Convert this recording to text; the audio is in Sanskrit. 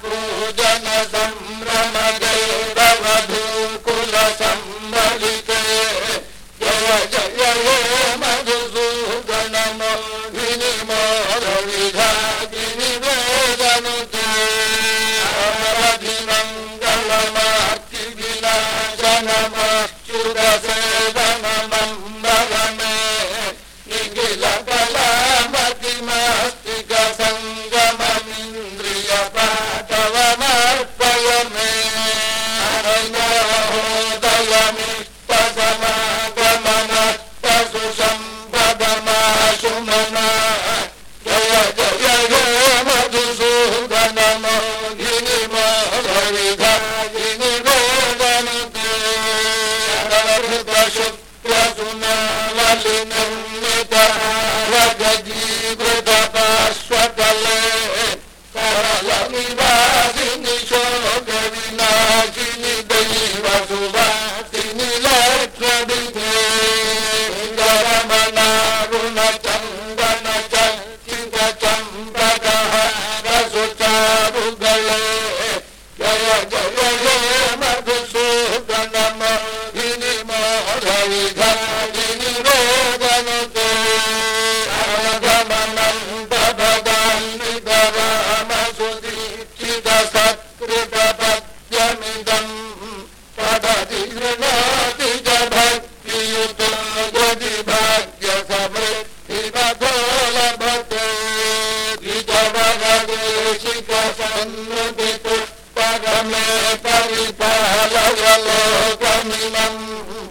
पूजन संभ्रम शक्नो राजा लम्